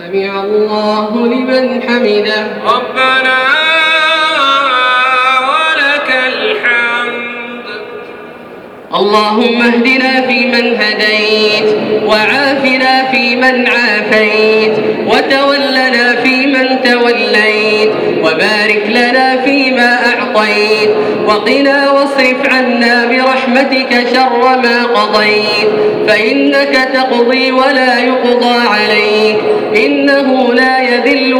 سمع الله لمن حمده. ربنا ولك الحمد. اللهم اهدنا فيمن هديت وعافنا فيمن عافيت وتولنا فيمن توليت وبارك لنا أعطيت وقنا واصرف عنا برحمتك شر ما قضيت. فإنك تقضي ولا يقضى عليك. إنه لا يذل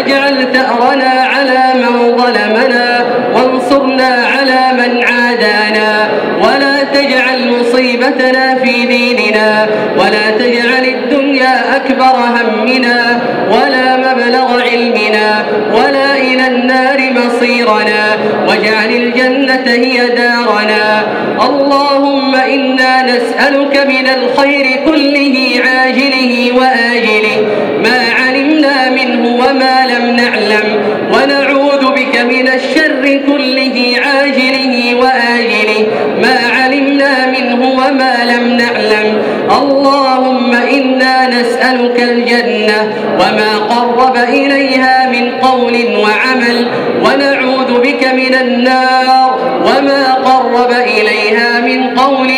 واجعل ثأرنا على من ظلمنا وانصرنا على من عادانا. ولا تجعل مصيبتنا في ديننا. ولا تجعل الدنيا أكبر همنا. ولا مبلغ علمنا. ولا إلى النار مصيرنا. واجعل الجنة هي دارنا. اللهم إنا نسألك من الخير كله عاجله وآجله. ما علمنا منه وما لم نعلم. ونعوذ بك من الشر كله عاجله وآجله. ما علمنا منه وما لم نعلم. اللهم إنا نسألك الجنة وما قرب إليها من قول وعمل. ونعوذ بك من النار وما قرب إليها من قول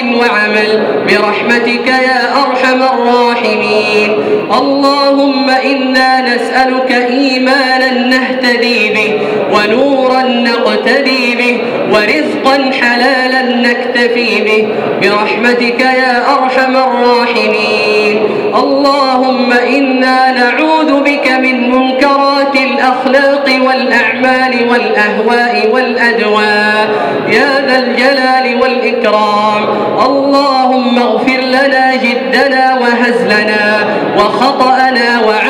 برحمتك يا أرحم الراحمين. اللهم إنا نسألك إيمانا نهتدي به ونورا نقتدي به ورزقا حلالا نكتفي به. برحمتك يا أرحم الراحمين. اللهم إنا نعوذ بك من منكرات الأخلاق والأعمال والأهواء والأدواء يا ذا الجلال والإكرام. اللهم اغفر لنا جدنا وهزلنا وخطأنا وكل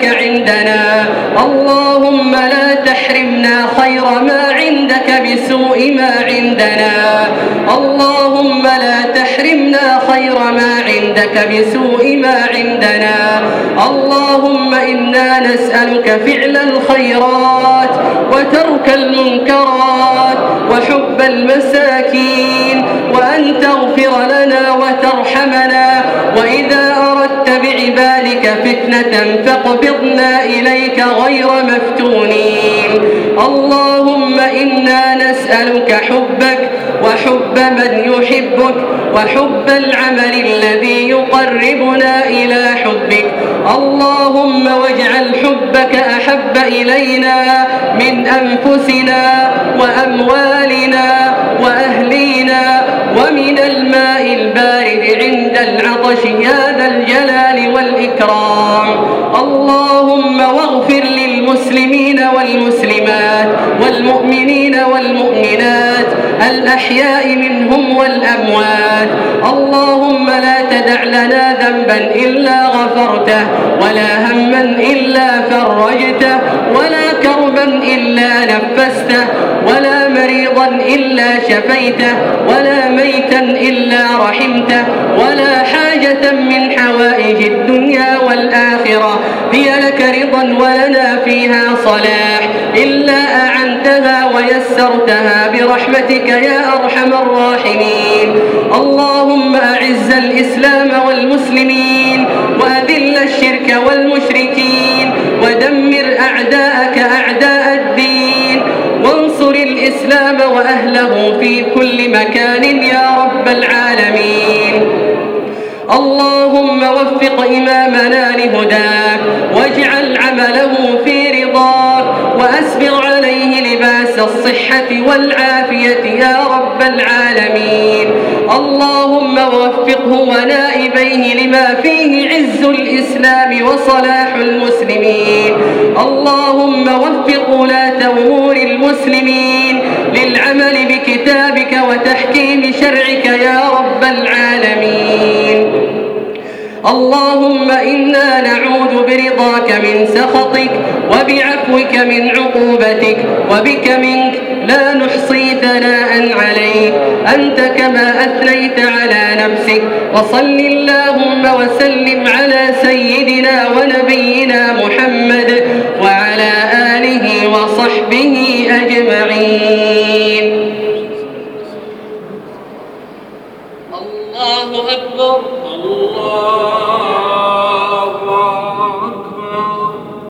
ذلك عندنا. اللهم لا تحرمنا خير ما عندك بسوء ما عندنا. اللهم لا تحرمنا خير ما عندك بسوء ما عندنا. اللهم إنا نسألك فعل الخيرات وترك المنكرات وحب المساكين وأن تغفر لنا وترحمنا. وإذا أردت بعبادك فتنة فاقبضنا إليك غير مفتونين. اللهم إنا نسألك حبك وحب من يحبك وحب العمل الذي يقربنا إلى حبك. اللهم واجعل حبك أحب إلينا من أنفسنا وأموالنا البارد عند العطش يا ذا الجلال والإكرام. اللهم واغفر للمسلمين والمسلمات والمؤمنين والمؤمنات الأحياء منهم والأموات. اللهم لا تدع لنا ذنبا إلا غفرته ولا هما إلا فرجته ولا كربا إلا مريضا إلا شفيته ولا ميتا إلا رحمته ولا حاجة من حوائج الدنيا والآخرة. هي لك رضا ولنا فيها صلاح. إلا أعنتها ويسرتها برحمتك يا أرحم الراحمين. اللهم أعز الإسلام والمسلمين وأذل الشرك والمشركين ودمر أعداءك أعداء الدين وانصر الإسلام وأهله في كل مكان يا رب العالمين. اللهم وفق إمامنا لهداك واجعل عمله في رضاك وأسبغ عليه لباس الصحة والعافية يا رب العالمين. اللهم وفقه ونائبيه لما فيه عز الإسلام وصلاح المسلمين. اللهم وفق ولاة أمور المسلمين. بكتابك وتحكيم شرعك يا رب العالمين. اللهم إنا نعوذ برضاك من سخطك وبعفوك من عقوبتك وبك منك لا نحصي ثناء عليك. أنت كما أثنيت على نفسك. وصل اللهم وسلم على سيدنا ونبينا محمد وعلى آله وصحبه أجمعين. أكبر الله